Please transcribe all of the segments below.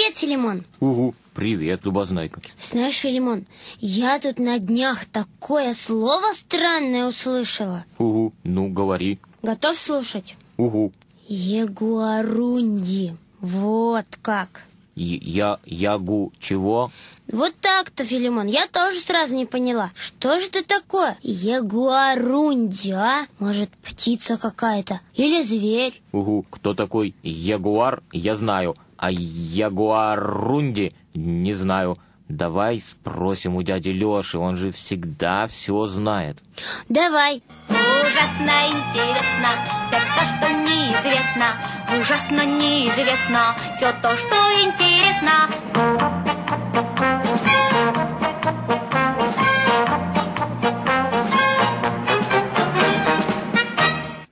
Привет, Филимон. Угу, привет, Дубознайка. Знаешь, Филимон, я тут на днях такое слово странное услышала. Угу, ну говори. Готов слушать? Угу. Ягуарунди. Вот как. Я, ягу, чего? Вот так-то, Филимон, я тоже сразу не поняла. Что же это такое? Ягуарунди, а? Может, птица какая-то? Или зверь? Угу, кто такой ягуар, я знаю. А ягуарунди не знаю. Давай спросим у дяди Лёши, он же всегда все знает. Давай. Ужасно интересно все то, что неизвестно. Ужасно неизвестно все то, что интересно.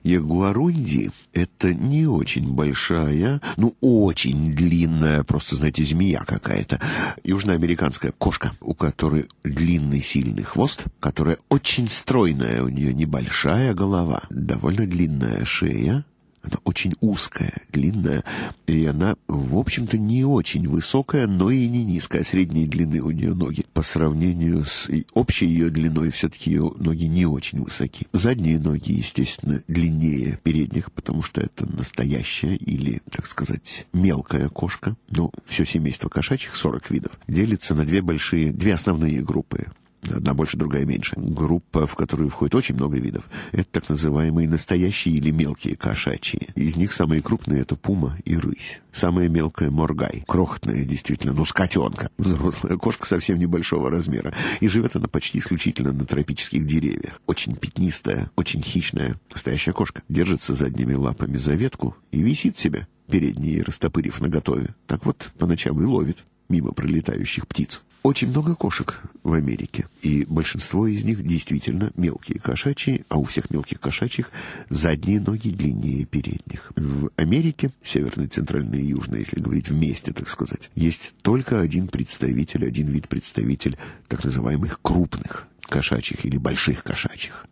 Ягуарунди — это не очень большая, ну, очень длинная, просто, знаете, змея какая-то, южноамериканская кошка, у которой длинный сильный хвост, которая очень стройная, у нее небольшая голова, довольно длинная шея, она очень узкая, длинная, и она, в общем-то, не очень высокая, но и не низкая. Средней длины у нее ноги. По сравнению с общей ее длиной, все-таки ее ноги не очень высоки. Задние ноги, естественно, длиннее передних, потому что это настоящая или, так сказать, мелкая кошка. Но все семейство кошачьих, 40 видов, делится на две большие, две основные группы. Одна больше, другая меньше. Группа, в которую входит очень много видов, это так называемые настоящие или мелкие кошачьи. Из них самые крупные — это пума и рысь. Самая мелкая — моргай. Крохотная, действительно, ну, с котенка. Взрослая кошка совсем небольшого размера. И живет она почти исключительно на тропических деревьях. Очень пятнистая, очень хищная. Настоящая кошка. Держится задними лапами за ветку и висит себе, передние растопырив наготове. Так вот, по ночам и ловит мимо пролетающих птиц. Очень много кошек в Америке, и большинство из них действительно мелкие кошачьи, а у всех мелких кошачьих задние ноги длиннее передних. В Америке, северной, центральной и южной, если говорить вместе, так сказать, есть только один представитель, один вид представитель так называемых крупных кошачьих или больших кошачьих.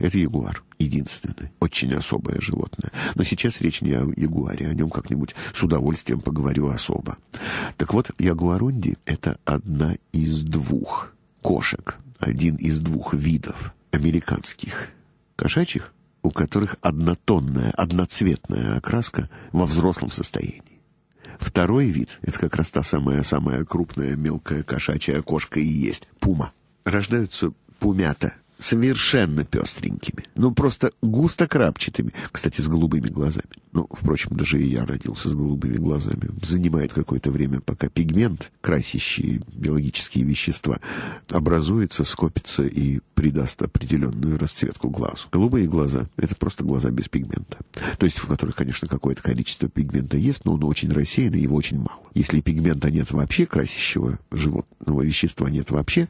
Это ягуар, единственный, очень особое животное. Но сейчас речь не о ягуаре, о нем как-нибудь с удовольствием поговорю особо. Так вот, ягуарунди — это одна из двух кошек, один из двух видов американских кошачьих, у которых однотонная, одноцветная окраска во взрослом состоянии. Второй вид — это как раз та самая-самая крупная мелкая кошачья кошка и есть пума. Рождаются пумята совершенно пестренькими. Ну, просто густо крапчатыми. Кстати, с голубыми глазами. Ну, впрочем, даже и я родился с голубыми глазами. Занимает какое-то время, пока пигмент, красящий биологические вещества, образуется, скопится и придаст определенную расцветку глазу. Голубые глаза — это просто глаза без пигмента. То есть в которых, конечно, какое-то количество пигмента есть, но он очень рассеянный, его очень мало. Если пигмента нет вообще, красящего животного вещества нет вообще,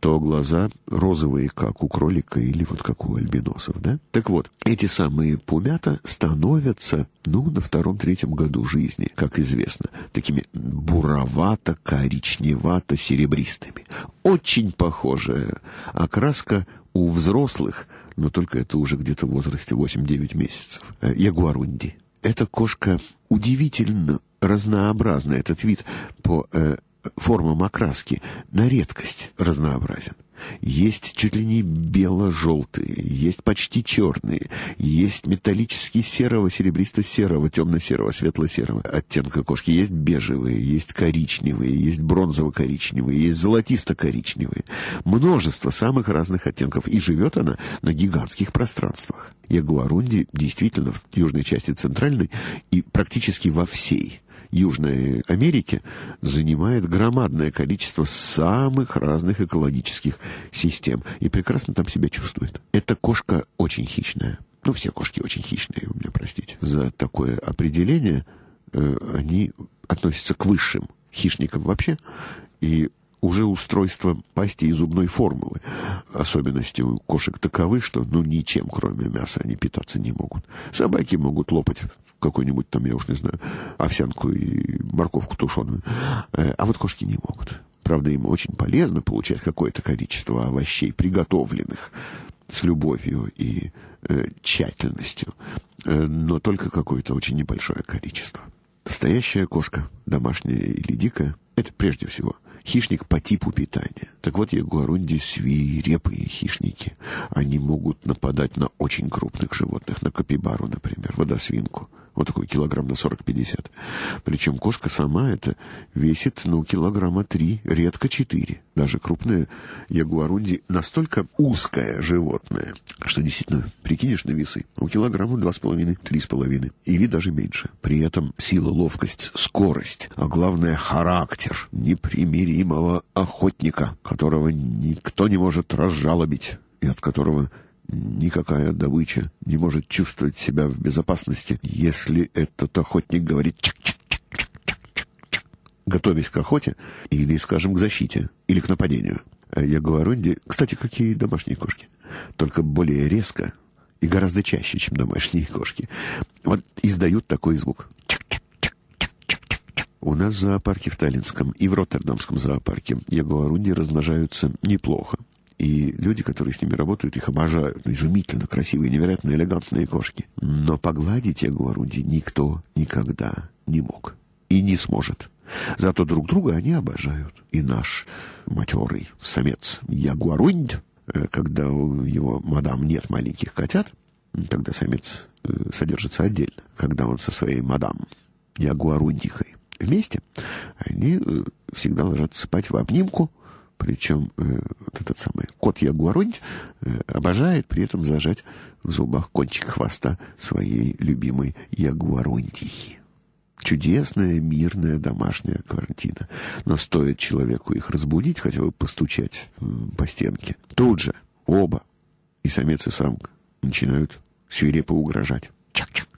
то глаза розовые, как у кролика или вот как у альбиносов, да? Так вот, эти самые пумята становятся, ну, на втором-третьем году жизни, как известно, такими буровато-коричневато-серебристыми. Очень похожая окраска у взрослых, но только это уже где-то в возрасте 8-9 месяцев. Э, ягуарунди. Эта кошка удивительно разнообразна, этот вид по э, формам окраски на редкость разнообразен. Есть чуть ли не бело-желтые, есть почти черные, есть металлические серого, серебристо-серого, темно-серого, светло-серого оттенка кошки, есть бежевые, есть коричневые, есть бронзово-коричневые, есть золотисто-коричневые. Множество самых разных оттенков, и живет она на гигантских пространствах. Ягуарунди действительно в южной части центральной и практически во всей Южной Америки занимает громадное количество самых разных экологических систем и прекрасно там себя чувствует. Эта кошка очень хищная. Ну, все кошки очень хищные, у меня простите. За такое определение э, они относятся к высшим хищникам вообще. И уже устройство пасти и зубной формулы. Особенности у кошек таковы, что ну ничем, кроме мяса, они питаться не могут. Собаки могут лопать какую-нибудь там, я уж не знаю, овсянку и морковку тушеную, э, а вот кошки не могут. Правда, им очень полезно получать какое-то количество овощей, приготовленных с любовью и э, тщательностью, э, но только какое-то очень небольшое количество. Настоящая кошка, домашняя или дикая, это прежде всего хищник по типу питания. Так вот, ягуарунди свирепые хищники. Они могут нападать на очень крупных животных, на капибару, например, водосвинку. Вот такой килограмм на 40-50. Причем кошка сама это весит, ну, килограмма 3, редко 4. Даже крупная ягуарунди настолько узкое животное, что действительно, прикинешь на весы, у килограмма 2,5-3,5. Или даже меньше. При этом сила, ловкость, скорость, а главное характер непримиримого охотника, которого никто не может разжалобить и от которого Никакая добыча не может чувствовать себя в безопасности, если этот охотник говорит чак-чак-чак-чак-чак-чак, готовясь к охоте или, скажем, к защите или к нападению. А я говорю, кстати, какие домашние кошки, только более резко и гораздо чаще, чем домашние кошки, вот издают такой звук. У нас в зоопарке в Таллинском и в Роттердамском зоопарке ягуарунди размножаются неплохо. И люди, которые с ними работают, их обожают. Изумительно красивые, невероятно элегантные кошки. Но погладить ягуарунди никто никогда не мог. И не сможет. Зато друг друга они обожают. И наш матерый самец ягуарунд, э, когда у его мадам нет маленьких котят, тогда самец э, содержится отдельно. Когда он со своей мадам ягуарундихой вместе, они э, всегда ложатся спать в обнимку, причем э, вот этот самый кот Ягуаронь э, обожает при этом зажать в зубах кончик хвоста своей любимой Ягуаронтихи. Чудесная, мирная домашняя картина. Но стоит человеку их разбудить, хотя бы постучать э, по стенке, тут же оба, и самец, и самка, начинают свирепо угрожать. Чак-чак.